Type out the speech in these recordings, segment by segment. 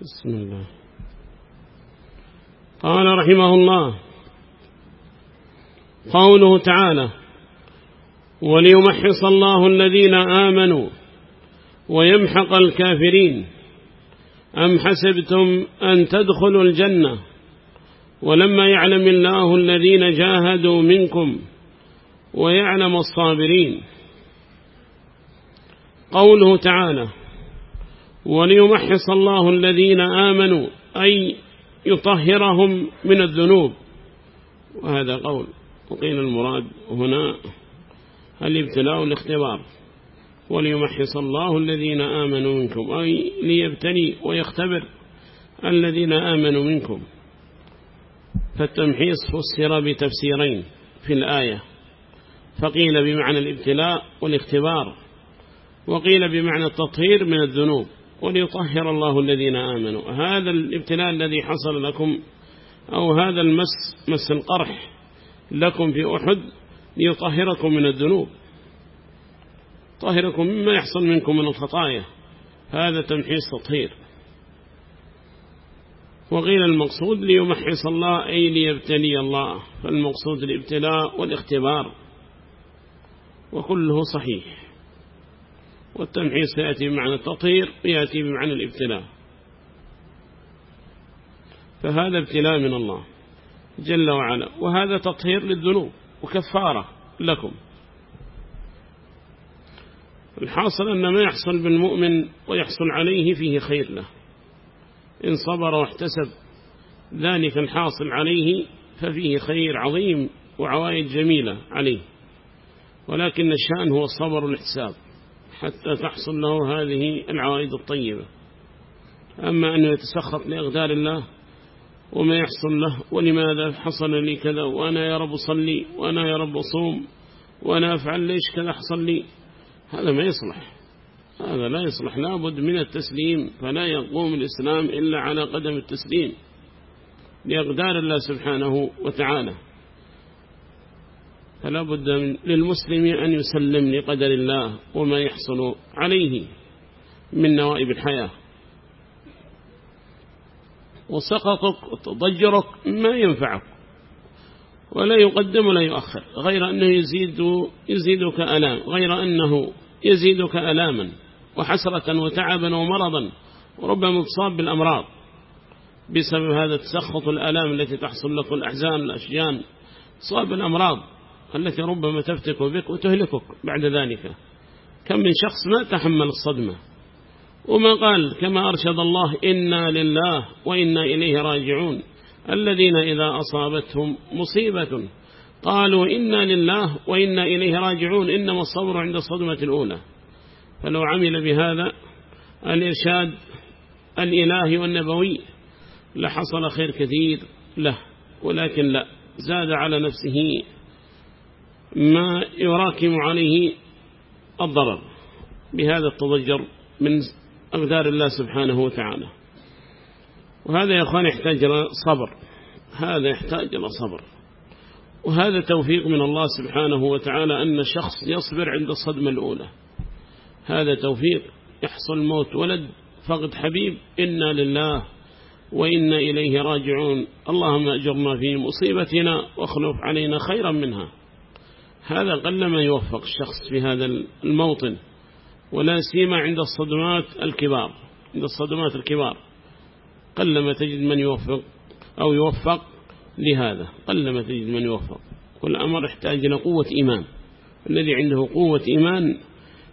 بسم الله. قال رحمه الله قوله تعالى وليمحص الله الذين آمنوا ويمحق الكافرين. أم حسبتم أن تدخلوا الجنة ولما يعلم الله الذين جاهدوا منكم ويعلم الصابرين؟ قوله تعالى وليمحص الله الذين آمنوا أي يطهرهم من الذنوب. وهذا قول. وقيل المراد هنا الابتلاء والاختبار. وليمحص الله الذين آمنوا منكم أي ليبتلي ويختبر الذين آمنوا منكم. فالتمحيص فسر بتفسيرين في الآية. فقيل بمعنى الابتلاء والاختبار وقيل بمعنى التطهير من الذنوب. وليطهر الله الذين آمنوا. هذا الابتلاء الذي حصل لكم أو هذا المس مس القرح لكم في أحد ليطهركم من الذنوب. طهركم مما يحصل منكم من الخطايا. هذا تمحيص تطهير. وغير المقصود ليمحص الله أي ليبتلي الله. فالمقصود الابتلاء والاختبار. وكله صحيح. والتمحيص يأتي بمعنى التطهير ويأتي بمعنى الابتلاء. فهذا ابتلاء من الله جل وعلا وهذا تطهير للذنوب وكفارة لكم. الحاصل أن ما يحصل بالمؤمن ويحصل عليه فيه خير له. إن صبر واحتسب ذلك الحاصل عليه ففيه خير عظيم وعوائد جميلة عليه. ولكن الشأن هو الصبر والاحتساب. حتى تحصل له هذه العوائد الطيبة. أما أنه يتسخط لأغدار الله وما يحصل له ولماذا حصل لي كذا؟ وأنا يا رب صلي وأنا يا رب صوم وأنا أفعل ليش كذا حصل لي؟ هذا ما يصلح. هذا لا يصلح. لابد من التسليم فلا يقوم الإسلام إلا على قدم التسليم لأقدار الله سبحانه وتعالى. فلا بد للمسلم أن يسلم لقدر الله وما يحصل عليه من نوائب الحياة. وسقطك وتضجرك ما ينفعك ولا يقدم ولا يؤخر. غير أنه يزيد يزيدك ألام غير أنه يزيدك ألاما وحسرة وتعبا ومرضا وربما تصاب بالأمراض بسبب هذا التسخط الألام التي تحصل لك الأحزان الأشجان تصاب بالأمراض. التي ربما تفتك بك وتهلكك بعد ذلك. كم من شخص ما تحمل الصدمة وما قال كما أرشد الله إنا لله وإنا إليه راجعون. الذين إذا أصابتهم مصيبة قالوا إنا لله وإنا إليه راجعون. إنما الصبر عند الصدمة الأولى. فلو عمل بهذا الإرشاد الإلهي والنبوي لحصل خير كثير له ولكن لا زاد على نفسه ما يراكم عليه الضرر. بهذا التضجر من أقدار الله سبحانه وتعالى. وهذا يا أخوان يحتاج إلى صبر. هذا يحتاج إلى صبر. وهذا توفيق من الله سبحانه وتعالى أن الشخص يصبر عند الصدمة الأولى. هذا توفيق. يحصل موت ولد. فقد حبيب. إنا لله وإنا إليه راجعون. اللهم أجرنا في مصيبتنا واخلف علينا خيرا منها. هذا قل ما يوفق الشخص في هذا الموطن ولا سيما عند الصدمات الكبار عند الصدمات الكبار. قل ما تجد من يوفق أو يوفق لهذا قل ما تجد من يوفق. كل أمر يحتاج إلى قوة إيمان. الذي عنده قوة إيمان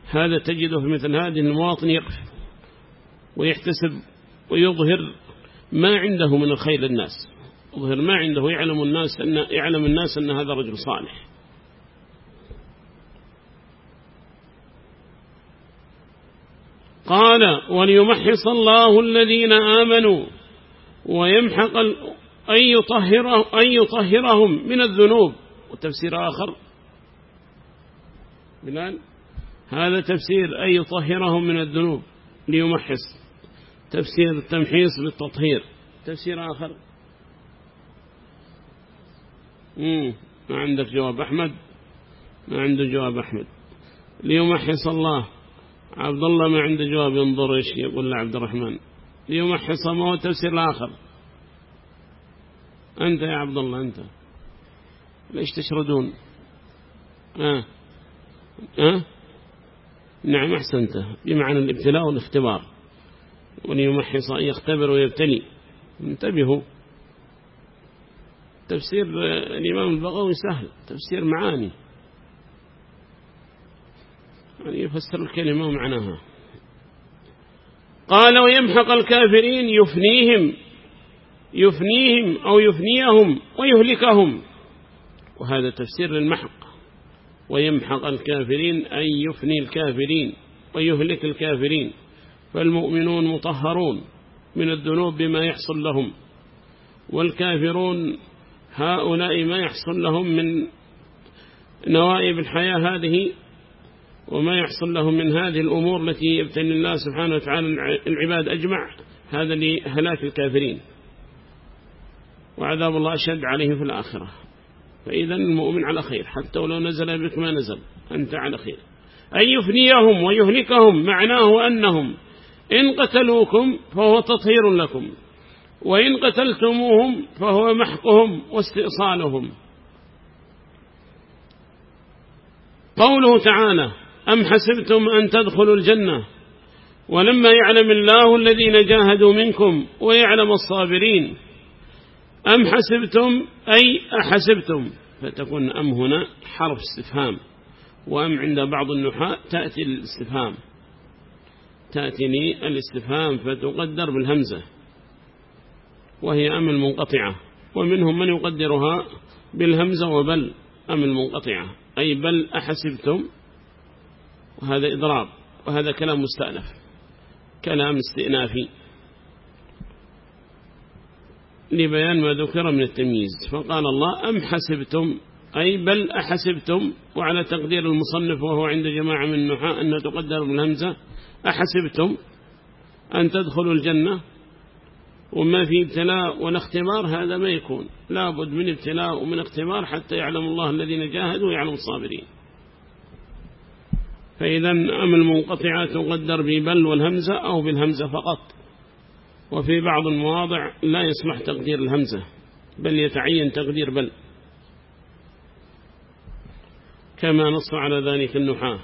هذا تجده في مثل هذه المواطن يقف ويحتسب ويظهر ما عنده من الخير للناس. يظهر ما عنده يعلم الناس أن يعلم الناس أن هذا رجل صالح. قال وليمحص الله الذين آمنوا ويمحق أن يطهرهم, أن يطهرهم من الذنوب. وتفسير آخر. بلال هذا تفسير أن يطهرهم من الذنوب ليمحص. تفسير التمحيص بالتطهير. تفسير آخر. ما عندك جواب أحمد؟ ما عنده جواب أحمد. ليمحص الله. عبد الله ما عنده جواب ينظر إيش يقول لعبد الرحمن. ليمحص ما هو تفسير الآخر. أنت يا عبد الله أنت. ليش تشردون؟ آه. آه. نعم أحسنت. بمعنى الابتلاء والاختبار. وليمحص أن يختبر ويبتلي. انتبهوا. تفسير الإمام البغوي سهل. تفسير معاني. يفسر الكلمة معناها قال ويمحق الكافرين يفنيهم يفنيهم أو يفنيهم ويهلكهم. وهذا تفسير للمحق. ويمحق الكافرين أي يفني الكافرين ويهلك الكافرين. فالمؤمنون مطهرون من الذنوب بما يحصل لهم. والكافرون هؤلاء ما يحصل لهم من نوائب الحياة هذه وما يحصل لهم من هذه الأمور التي يبتني الله سبحانه وتعالى العباد أجمع هذا لهلاك الكافرين. وعذاب الله أشد عليه في الآخرة. فإذا المؤمن على خير حتى ولو نزل بك ما نزل أنت على خير. أن يفنيهم ويهلكهم معناه أنهم إن قتلوكم فهو تطهير لكم وإن قتلتموهم فهو محقهم واستئصالهم. قوله تعالى أم حسبتم أن تدخلوا الجنة؟ ولما يعلم الله الذين جاهدوا منكم ويعلم الصابرين أم حسبتم أي أحسبتم؟ فتكون أم هنا حرف استفهام وأم عند بعض النحاة تأتي الاستفهام. تأتيني الاستفهام فتقدر بالهمزة وهي أم المنقطعة ومنهم من يقدرها بالهمزة وبل أم المنقطعة أي بل أحسبتم وهذا إضراب وهذا كلام مستأنف كلام استئنافي. لبيان ما ذكر من التمييز فقال الله أم حسبتم؟ أي بل أحسبتم؟ وعلى تقدير المصنف وهو عند جماعة من النحاء أن تقدر بالهمزة أحسبتم أن تدخلوا الجنة؟ وما في ابتلاء ولا اختبار هذا ما يكون. لا بد من ابتلاء ومن اختبار حتى يعلم الله الذين جاهدوا ويعلم الصابرين. فإذا أم المنقطعة تقدر ببل والهمزة أو بالهمزة فقط. وفي بعض المواضع لا يسمح تقدير الهمزة بل يتعين تقدير بل. كما نص على ذلك النحاة.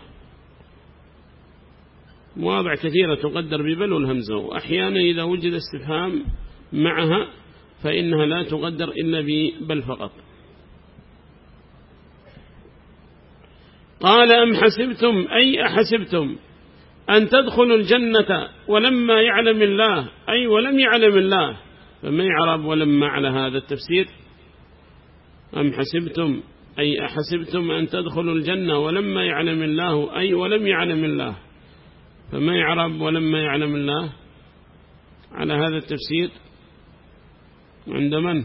مواضع كثيرة تقدر ببل والهمزة وأحيانا إذا وجد استفهام معها فإنها لا تقدر إلا ببل فقط. قال أم حسبتم أي أحسبتم أن تدخلوا الجنة ولما يعلم الله أي ولم يعلم الله فما يعرب ولما على هذا التفسير أم حسبتم أي أحسبتم أن تدخلوا الجنة ولما يعلم الله أي ولم يعلم الله فما يعرب ولما يعلم الله على هذا التفسير عند من؟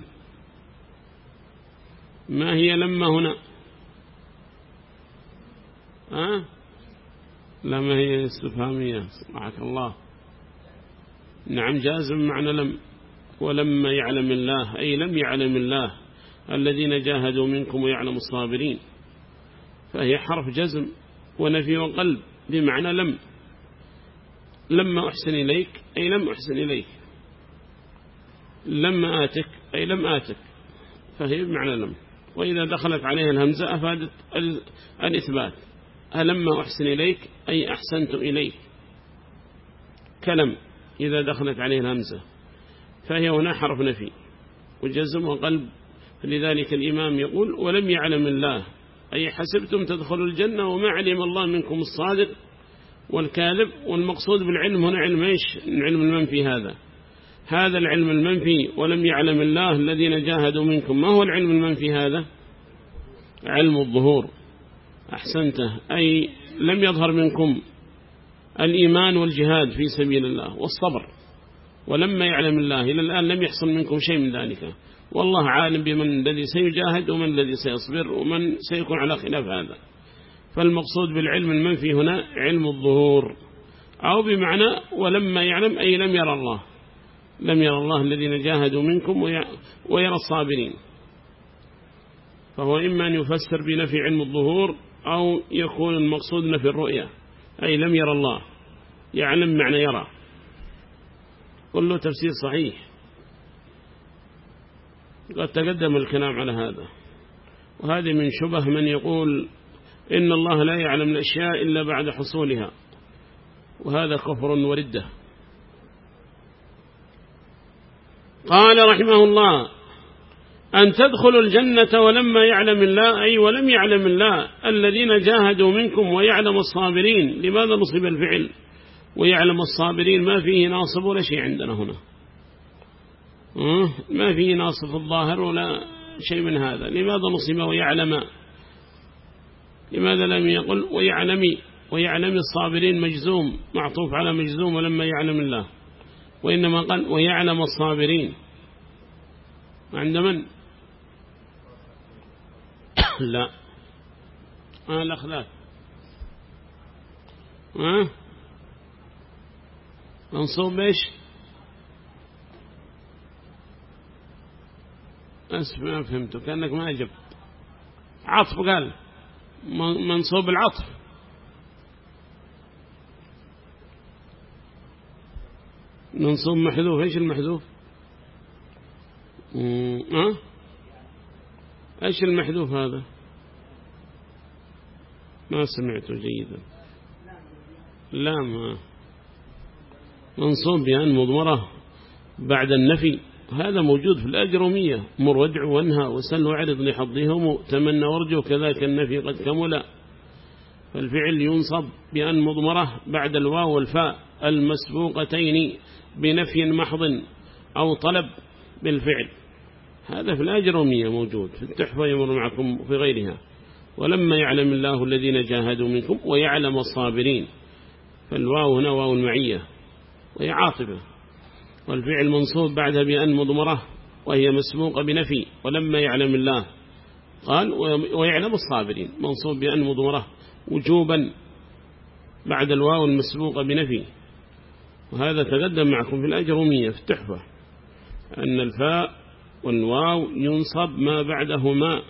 ما هي لما هنا؟ ها؟ لما هي استفهامية صلحك الله. نعم جازم معنى لم ولما يعلم الله أي لم يعلم الله الذين جاهدوا منكم ويعلم الصابرين. فهي حرف جزم ونفي وقلب بمعنى لم. لما أحسن إليك أي لم أحسن إليك. لما آتك أي لم آتك. فهي بمعنى لم. وإذا دخلت عليها الهمزة أفادت الإثبات. ألما أحسن إليك؟ أي أحسنت إليك. كلم إذا دخلت عليه الهمزة. فهي هنا حرف نفي. وجزم وقلب. فلذلك الإمام يقول ولم يعلم الله. أي حسبتم تدخلوا الجنة وما علم الله منكم الصادق. والكاذب والمقصود بالعلم هنا علم إيش؟ العلم المنفي هذا. هذا العلم المنفي. ولم يعلم الله الذين جاهدوا منكم. ما هو العلم المنفي هذا؟ علم الظهور. أحسنته. أي لم يظهر منكم الإيمان والجهاد في سبيل الله والصبر. ولما يعلم الله إلى الآن لم يحصل منكم شيء من ذلك. والله عالم بمن الذي سيجاهد ومن الذي سيصبر ومن سيكون على خلاف هذا. فالمقصود بالعلم المنفي هنا علم الظهور. أو بمعنى ولما يعلم أي لم يرى الله. لم يرى الله الذين جاهدوا منكم ويرى الصابرين. فهو إما أن يفسر بنفي علم الظهور أو يكون المقصود نفي الرؤية أي لم يرى الله. يعلم معنى يرى. كله تفسير صحيح. قد تقدم الكلام على هذا. وهذه من شبه من يقول إن الله لا يعلم الأشياء إلا بعد حصولها. وهذا كفر وردة. قال رحمه الله أن تدخلوا الجنة ولما يعلم الله أي ولم يعلم الله الذين جاهدوا منكم ويعلم الصابرين. لماذا نصب الفعل؟ ويعلم الصابرين ما فيه ناصب ولا شيء عندنا هنا. ما فيه ناصب الظاهر ولا شيء من هذا. لماذا نصب ويعلم؟ لماذا لم يقل ويعلم؟ ويعلم الصابرين مجزوم معطوف على مجزوم ولما يعلم الله. وإنما قال ويعلم الصابرين. عند من؟ لا آه الأخلاق. آه. منصوب إيش أسف ما فهمته كأنك ما أجب عطف قال. منصوب العطف منصوب محذوف. إيش المحذوف؟ أه؟ إيش المحذوف هذا؟ ما سمعته جيدا. لا ما منصوب بأن مضمرة بعد النفي. هذا موجود في الأجرمية مر وادع وانهى وسل وعرض لحظهم تمنى وارجو كذاك النفي قد كمل فالفعل ينصب بأن مضمرة بعد الواو والفاء المسبوقتين بنفي محض أو طلب بالفعل. هذا في الأجرمية موجود. في التحفة يمر معكم في غيرها. ولما يعلم الله الذين جاهدوا منكم ويعلم الصابرين فالواو هنا واو المعية وهي عاطفة والفعل منصوب بعدها بأن مضمرة وهي مسبوقة بنفي ولما يعلم الله قال ويعلم الصابرين منصوب بأن مضمرة وجوبا بعد الواو المسبوقة بنفي وهذا تقدم معكم في الأجرمية في التحفة أن الفاء والواو ينصب ما بعدهما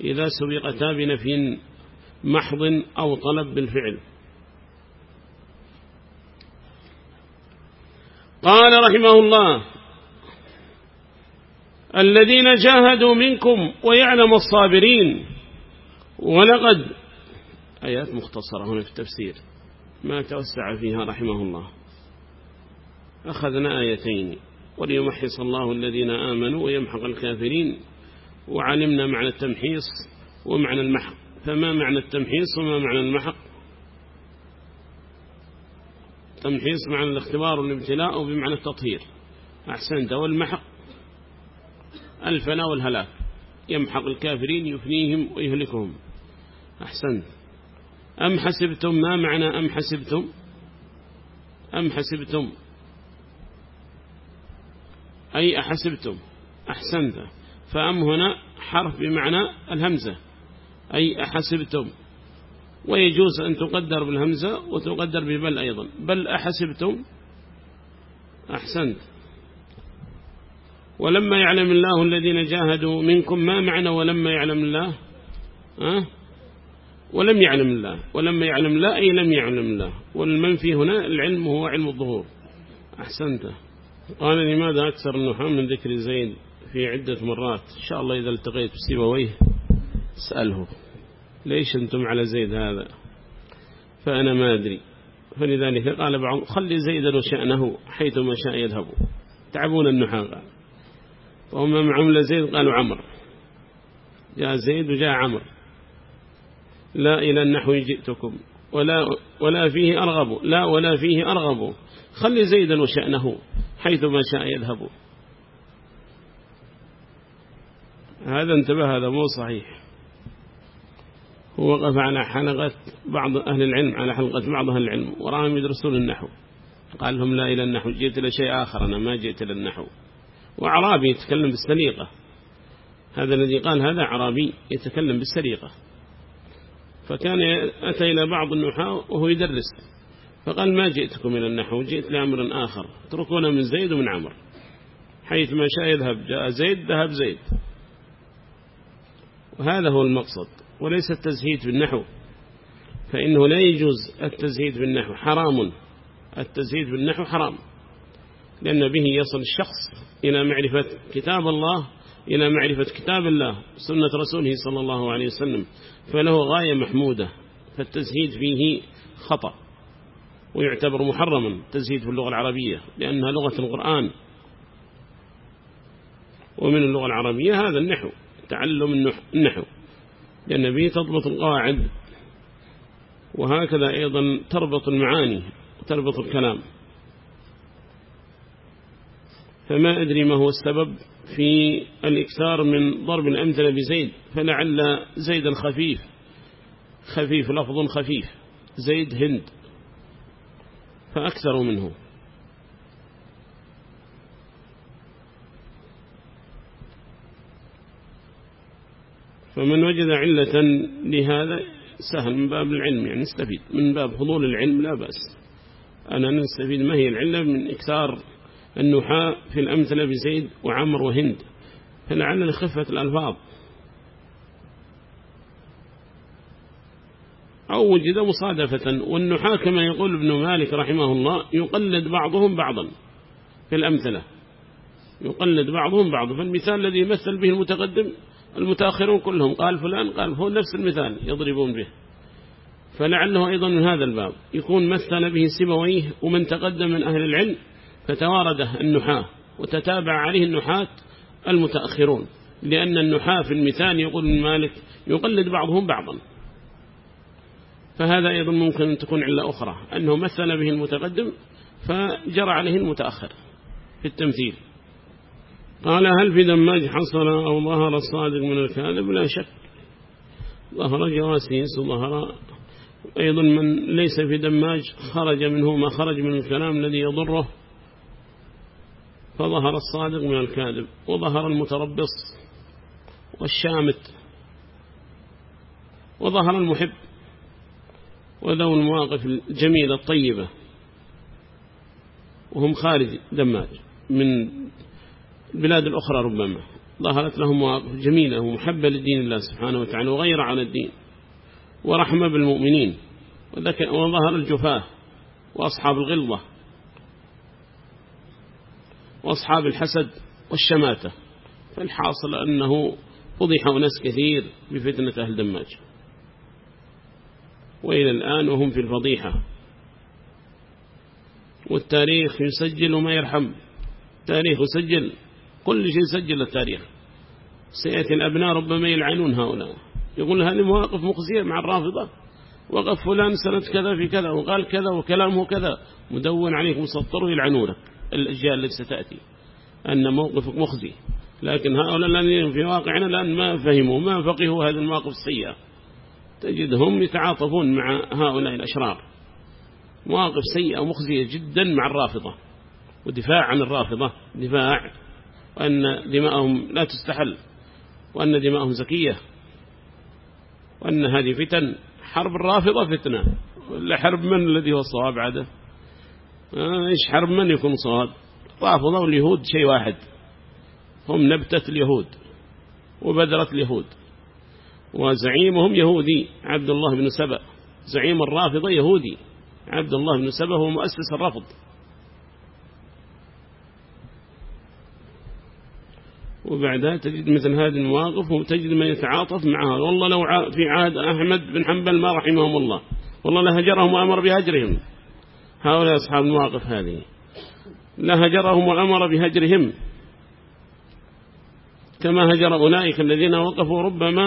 إذا سبقتا بنفي محض أو طلب بالفعل. قال رحمه الله الذين جاهدوا منكم ويعلم الصابرين ولقد آيات مختصرة هنا في التفسير ما توسع فيها رحمه الله. أخذنا آيتين وليمحص الله الذين آمنوا ويمحق الكافرين. وعلمنا معنى التمحيص ومعنى المحق. فما معنى التمحيص وما معنى المحق؟ تمحيص معنى الاختبار والابتلاء بمعنى التطهير. أحسنت. والمحق؟ الفناء والهلاك. يمحق الكافرين يفنيهم ويهلكهم. أحسنت. أم حسبتم؟ ما معنى أم حسبتم؟ أم حسبتم؟ أي أحسبتم؟ أحسنت. فأم هنا حرف بمعنى الهمزة. أي أحسبتم. ويجوز أن تقدر بالهمزة وتقدر ببل أيضا. بل أحسبتم. أحسنت. ولما يعلم الله الذين جاهدوا منكم ما معنى ولما يعلم الله؟ أه؟ ولم يعلم الله. ولما يعلم الله أي لم يعلم الله. والمنفي هنا العلم هو علم الظهور. أحسنت. قال لماذا أكثر النحاة من ذكر زيد في عدة مرات؟ إن شاء الله إذا التقيت بسيبويه اسأله ليش أنتم على زيد هذا؟ فأنا ما أدري. فلذلك قال بعض خلي زيدا وشأنه حيثما شاء يذهب. تعبون النحاة. قال وهم معهم لزيد قالوا عمر. جاء زيد وجاء عمر. لا إلى النحو جئتكم. ولا, ولا فيه أرغب. لا ولا فيه أرغب. خلي زيدا وشأنه حيثما شاء يذهب. هذا انتبه هذا مو صحيح. ووقف على حلقة بعض أهل العلم على حلقة بعض أهل العلم وراهم يدرسون النحو. قال لهم لا إلى النحو جئت إلى شيء آخر أنا ما جئت إلى النحو. وعرابي يتكلم بالسليقة. هذا الذي قال هذا عربي يتكلم بالسليقة. فكان أتى إلى بعض النحاة وهو يدرس. فقال ما جئتكم إلى النحو جئت لأمر آخر اتركونا من زيد ومن عمر. حيث ما شاء يذهب جاء زيد ذهب زيد. وهذا هو المقصد وليس التزهيد بالنحو. فإنه لا يجوز التزهيد بالنحو حرام. التزهيد بالنحو حرام. لأن به يصل الشخص إلى معرفة كتاب الله إلى معرفة كتاب الله سنة رسوله صلى الله عليه وسلم. فله غاية محمودة فالتزهيد فيه خطأ. ويعتبر محرما تزهيد في اللغة العربية لأنها لغة القرآن. ومن اللغة العربية هذا النحو تعلم النحو. لأن به تضبط القواعد. وهكذا أيضا تربط المعاني وتربط الكلام. فما أدري ما هو السبب في الإكثار من ضرب الأمثلة بزيد. فلعل زيد الخفيف. خفيف لفظ خفيف. زيد هند. فأكثر منه. فمن وجد علة لهذا سهل من باب العلم يعني نستفيد. من باب حضور العلم لا بأس. أنا نستفيد ما هي العلة من إكثار النحاء في الأمثلة بزيد وعمر وهند. فلعل لخفة الألفاظ. أو وجد مصادفة والنحاة كما يقول ابن مالك رحمه الله يقلد بعضهم بعضا في الأمثلة. يقلد بعضهم بعضا فالمثال الذي يمثل به المتقدم المتأخرون كلهم قال فلان قال هو نفس المثال يضربون به. فلعله أيضا من هذا الباب يكون مثل به سبويه ومن تقدم من أهل العلم فتوارده النحاة وتتابع عليه النحاة المتأخرون. لأن النحاة في المثال يقول من مالك يقلد بعضهم بعضا. فهذا أيضا ممكن أن تكون علة أخرى أنه مثل به المتقدم فجرى عليه المتأخر في التمثيل. قال هل في دماج حصل أو ظهر الصادق من الكاذب؟ لا شك. ظهر جواسيس وظهر أيضا من ليس في دماج خرج منه ما خرج من الكلام الذي يضره. فظهر الصادق من الكاذب وظهر المتربص والشامت وظهر المحب. وذو المواقف الجميلة الطيبة وهم خارج دماج من البلاد الأخرى ربما ظهرت لهم مواقف جميلة ومحبة لدين الله سبحانه وتعالى وغير على الدين ورحمة بالمؤمنين وظهر الجفاة وأصحاب الغلظة وأصحاب الحسد والشماتة فالحاصل أنه فضح ناس كثير بفتنة أهل دماج. وإلى الآن وهم في الفضيحة. والتاريخ يسجل وما يرحم. تاريخ يسجل. كل شيء يسجل التاريخ سيأتي الأبناء ربما يلعنون هؤلاء. يقول هذه مواقف مخزية مع الرافضة. وقف فلان سنة كذا في كذا وقال كذا وكلامه كذا. مدون عليك مسطر ويلعنونك الأجيال التي ستأتي. أن موقفك مخزي. لكن هؤلاء الذين في واقعنا الآن ما فهموا ما فقهوا هذه المواقف السيئة. تجدهم يتعاطفون مع هؤلاء الأشرار. مواقف سيئة ومخزية جدا مع الرافضة ودفاع عن الرافضة دفاع وأن دماءهم لا تستحل وأن دماءهم زكية وأن هذه فتن حرب الرافضة فتنة. ولا حرب من الذي هو الصواب عادة؟ آه، إيش حرب من يكون صواب؟ رافضة واليهود شيء واحد. هم نبتة اليهود وبذرة اليهود. وزعيمهم يهودي. عبد الله بن سبأ. زعيم الرافضة يهودي. عبد الله بن سبأ هو مؤسس الرفض. وبعدها تجد مثل هذه المواقف وتجد من يتعاطف معها. والله لو في عهد أحمد بن حنبل ما رحمهم الله. والله لهجرهم وأمر بهجرهم. هؤلاء أصحاب المواقف هذه. لهجرهم وأمر بهجرهم. كما هجر أولئك الذين وقفوا ربما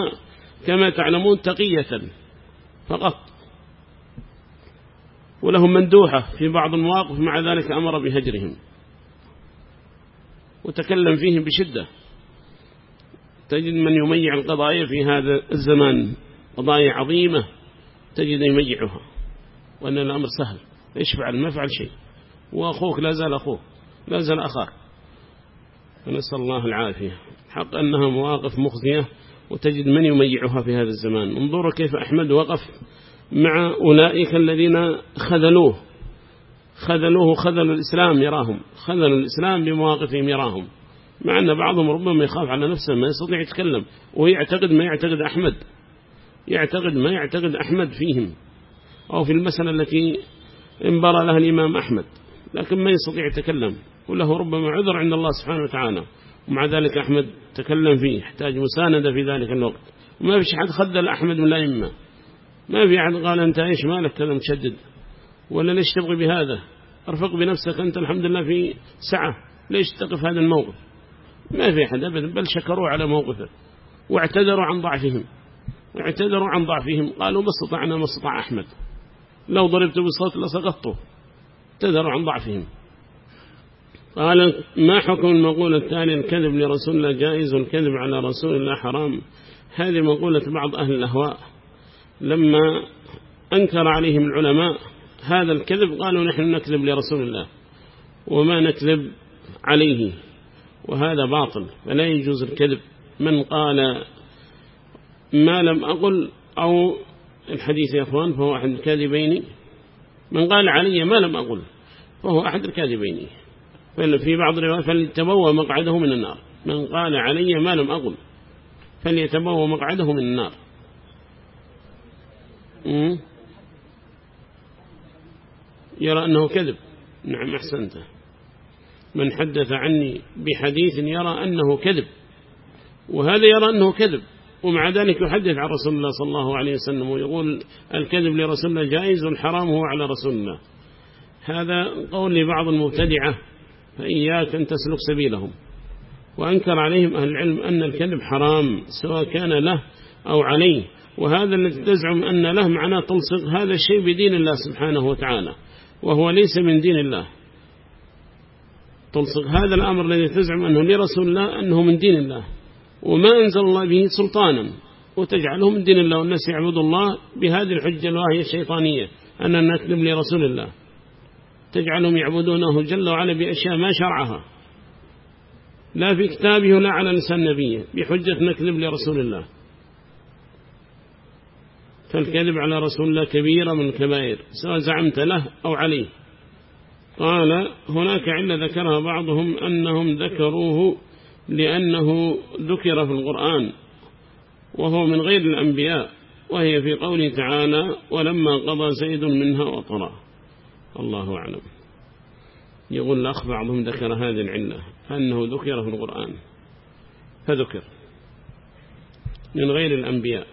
كما تعلمون تقية فقط ولهم مندوحة في بعض المواقف مع ذلك أمر بهجرهم وتكلم فيهم بشدة. تجد من يميع القضايا في هذا الزمان قضايا عظيمة تجد يميعها وأن الأمر سهل إيش فعل ما فعل شيء. وأخوك لا زال أخوه لا زال أخاك. فنسأل الله العافية. حق أنها مواقف مخزية وتجد من يميعها في هذا الزمان. انظروا كيف أحمد وقف مع أولئك الذين خذلوه. خذلوه خذل الإسلام يراهم. خذلوا الإسلام بمواقفهم يراهم. مع أن بعضهم ربما يخاف على نفسه ما يستطيع يتكلم. ويعتقد ما يعتقد أحمد. يعتقد ما يعتقد أحمد فيهم. أو في المسألة التي انبرى لها الإمام أحمد. لكن ما يستطيع يتكلم. وله ربما عذر عند الله سبحانه وتعالى. ومع ذلك أحمد تكلم فيه يحتاج مساندة في ذلك الوقت. وما فيش حد خذل أحمد من الأئمة. ما في أحد قال أنت إيش مالك كذا مشدد ولا ليش تبغي بهذا؟ أرفق بنفسك أنت الحمد لله في سعة. ليش تقف هذا الموقف؟ ما في أحد أبدا بل شكروا على موقفه. واعتذروا عن ضعفهم. واعتذروا عن ضعفهم. قالوا ما استطعنا ما استطاع أحمد. لو ضربت بالصوت لسقطته اعتذروا عن ضعفهم. قال ما حكم المقولة التالي الكذب لرسول الله؟ جائز والكذب على رسول الله حرام. هذه مقولة بعض أهل الأهواء. لما أنكر عليهم العلماء هذا الكذب قالوا نحن نكذب لرسول الله وما نكذب عليه وهذا باطل فلا يجوز الكذب. من قال ما لم أقل أو الحديث يا أخوان فهو أحد الكاذبين. من قال علي ما لم أقل فهو أحد الكاذبين. في بعض الروايات فليتبوى مقعده من النار. من قال علي ما لم أقل فليتبوى مقعده من النار. يرى أنه كذب. نعم أحسنته من حدث عني بحديث يرى أنه كذب وهذا يرى أنه كذب ومع ذلك يحدث عن رسول الله صلى الله عليه وسلم ويقول الكذب لرسول الله جائز والحرام هو على رسول الله. هذا قول لبعض المبتدعة فإياك أن تسلك سبيلهم. وأنكر عليهم أهل العلم أن الكذب حرام سواء كان له أو عليه. وهذا الذي تزعم أن له معناه تلصق هذا الشيء بدين الله سبحانه وتعالى وهو ليس من دين الله. تلصق هذا الأمر الذي تزعم أنه لرسول الله أنه من دين الله. وما أنزل الله به سلطانا وتجعله من دين الله والناس يعبد الله بهذه الحجة الواهية الشيطانية أننا نكذب لرسول الله. تجعلهم يعبدونه جل وعلا بأشياء ما شرعها. لا في كتابه ولا على لسان نبيه بحجة نكذب لرسول الله. فالكذب على رسول الله كبيرة من الكبائر سواء زعمت له أو عليه. قال هناك علة ذكرها بعضهم أنهم ذكروه لأنه ذكر في القرآن وهو من غير الأنبياء وهي في قوله تعالى ولما قضى زيد منها وطرا الله أعلم. يقول الأخ بعضهم ذكر هذه العلة أنه ذكر في القرآن. فذكر. من غير الأنبياء.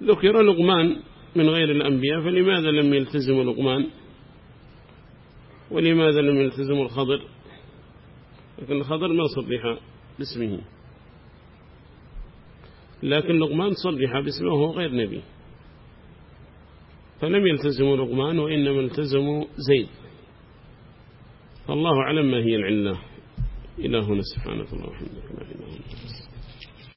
ذكر لقمان من غير الأنبياء فلماذا لم يلتزم لقمان؟ ولماذا لم يلتزم الخضر؟ لكن الخضر ما صرح باسمه. لكن لقمان صرح باسمه وهو غير نبي. فلم يلتزموا لقمان وإنما التزموا زيد. فالله أعلم ما هي العلة. إلهنا سبحانه الله إلا